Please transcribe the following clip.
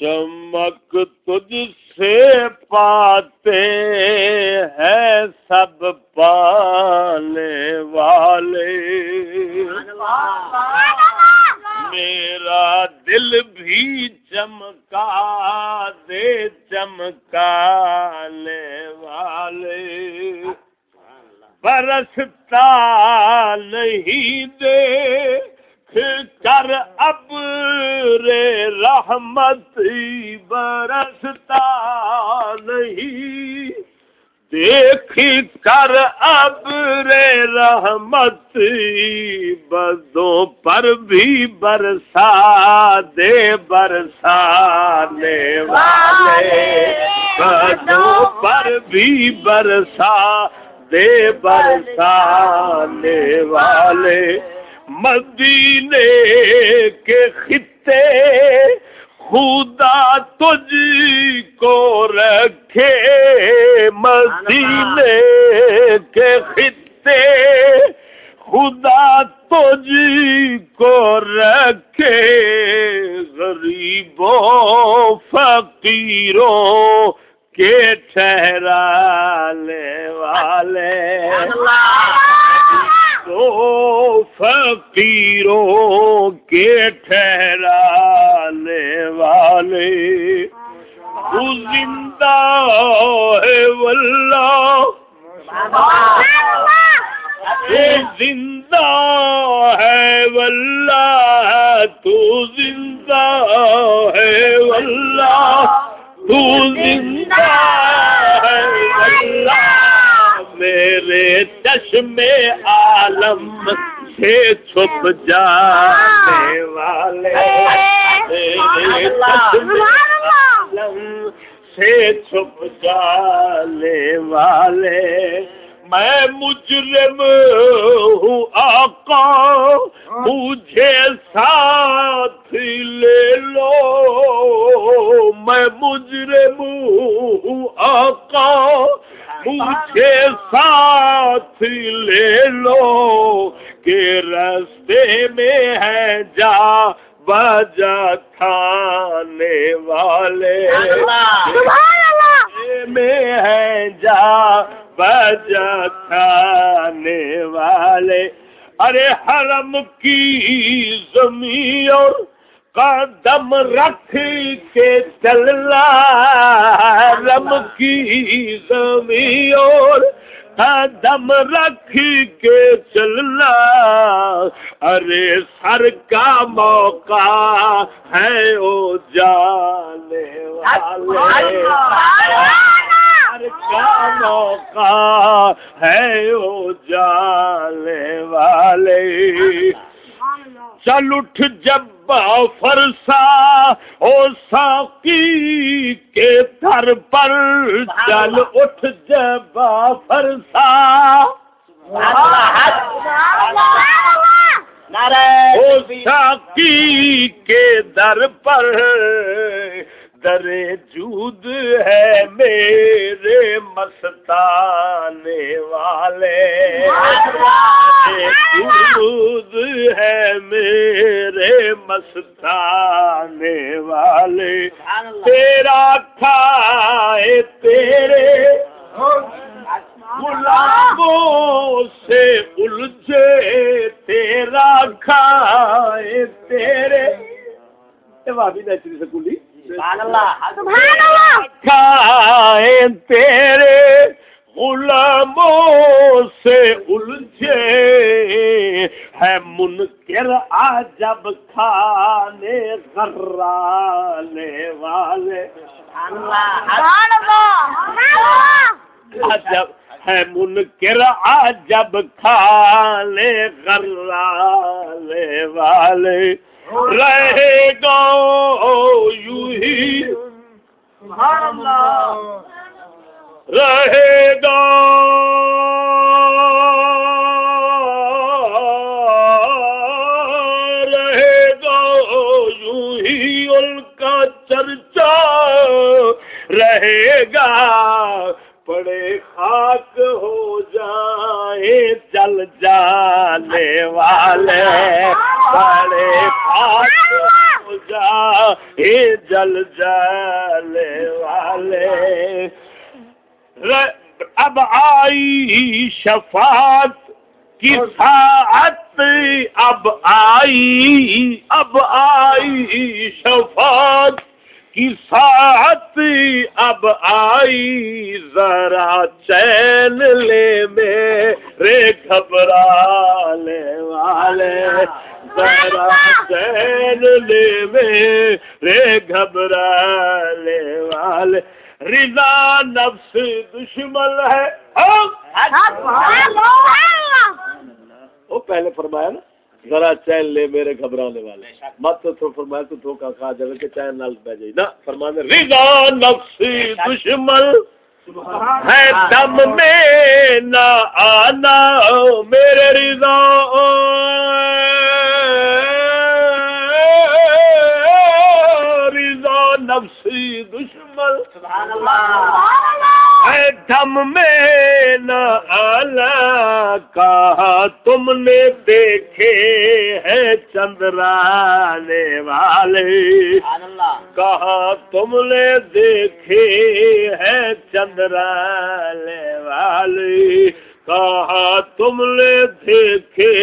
چمک تجھ سے پاتے ہیں سب پانے والے۔ میرا دل بھی چمکا دے، چمکانے والے۔ برستا نہیں دے کر اب رے رحمت برستا نہیں۔ دیکھ کر اب رے رحمت بدوں پر بھی برسا دے، برسانے والے بدوں پر بھی برسا دے، برسانے والے مدینے کے خطے خدا تجھ کو رکھے۔ مدینے کے خطے خدا تجھ کو رکھے۔ غریبوں فقیروں کے ٹھہرانے والے۔ تو فقیروں کے ٹھہرانے والے تو زندہ ہے واللہ۔ تو زندہ ہے واللہ۔ تو زندہ ہے واللہ۔ تو زندہ ہے واللہ۔ میرے چشم عالم۔ سے چھپ جانے والے سے چھپ جانے والے میں مجرم ہوں آقا مجھے ساتھ لے لو میں مجرم ہوں آقا مجھے ساتھ لے لو کہ رستے میں ہے جا بجا کھانے والے۔ میں ہے جا بجا کھانے والے۔ ارے حرم کی زمین اور قدم رکھ کے چلنا۔ رم کی زمین اور قدم رکھ کے چلنا۔ ارے سر کا موقع ہے او جانے والے۔ سر کا موقع ہے او جانے والے۔ چل اٹھ جب فرسا او ساقی کے تھر پر چل اٹھ جب فرسا۔ او ساقی کے در پر در جود ہے میرے مستانے والے۔ جود ہے میرے مستانے والے۔ تیرا کھائے تیرے غلاموں سے الجھے۔ تیرا کھائے تیرے۔ بھابی نیچری سکولی کھائے تیرے۔ غلاموں سے الجھے ہے منکر عجب کھانے غرانے والے۔ عجب ہے منکر عجب کھانے غرانے والے۔ رہے گا یوں ہی۔ رہے گا۔ رہے گا یوں ہی ان کا چرچا۔ رہے گا، پڑے خاک ہو جائے چل جانے والے۔ پڑے خاک ہو جائے جل جلے والے۔ اب آئی شفاعت کی ساعت اب آئی اب آئی شفاعت کی ساعت اب آئی۔ ذرا چین لے میرے گھبرا لے والے۔ ذرا چین لے میرے گھبرا لے والے۔ رضا نفس دشمن ہے۔ وہ پہلے فرمایا نا، ذرا چین لے میرے گھبرانے والے۔ مت تو فرمایا تو دھوکا کھا جائے کہ چین نال پہ جائے نا، فرمانے رضا نفس دشمن ہے، دم میں نہ آنا میرے رضا۔ رضا نفسی دشمن۔ سبحان اللہ۔ دم میں نہ آلہ کہا تم نے دیکھے ہیں چندرانے والے؟ کہا تم نے دیکھے ہیں چندرانے والے؟ کہا تم نے دیکھے